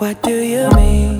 What do you mean?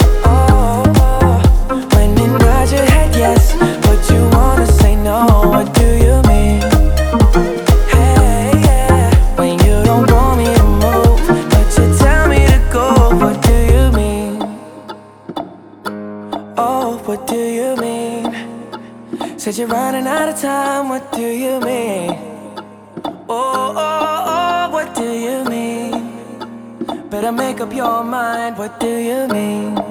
Yes, but you wanna say no. What do you mean? Hey, yeah, when you don't want me to move, but you tell me to go. What do you mean? Oh, what do you mean? Said you're running out of time. What do you mean? Oh, oh, oh, what do you mean? Better make up your mind. What do you mean?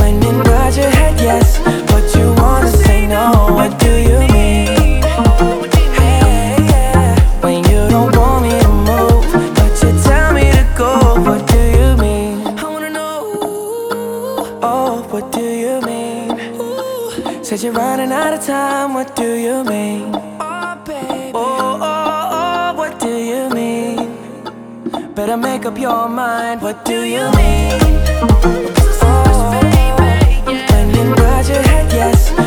When you nod your head yes, but you wanna say no. What do you mean? When you don't want me to move, but you tell me to go. What do you mean? I wanna know. Oh, what do you mean? Said you're running out of time. What do you mean? Better make up your mind. What do you mean? Oh, when you nod your head yes,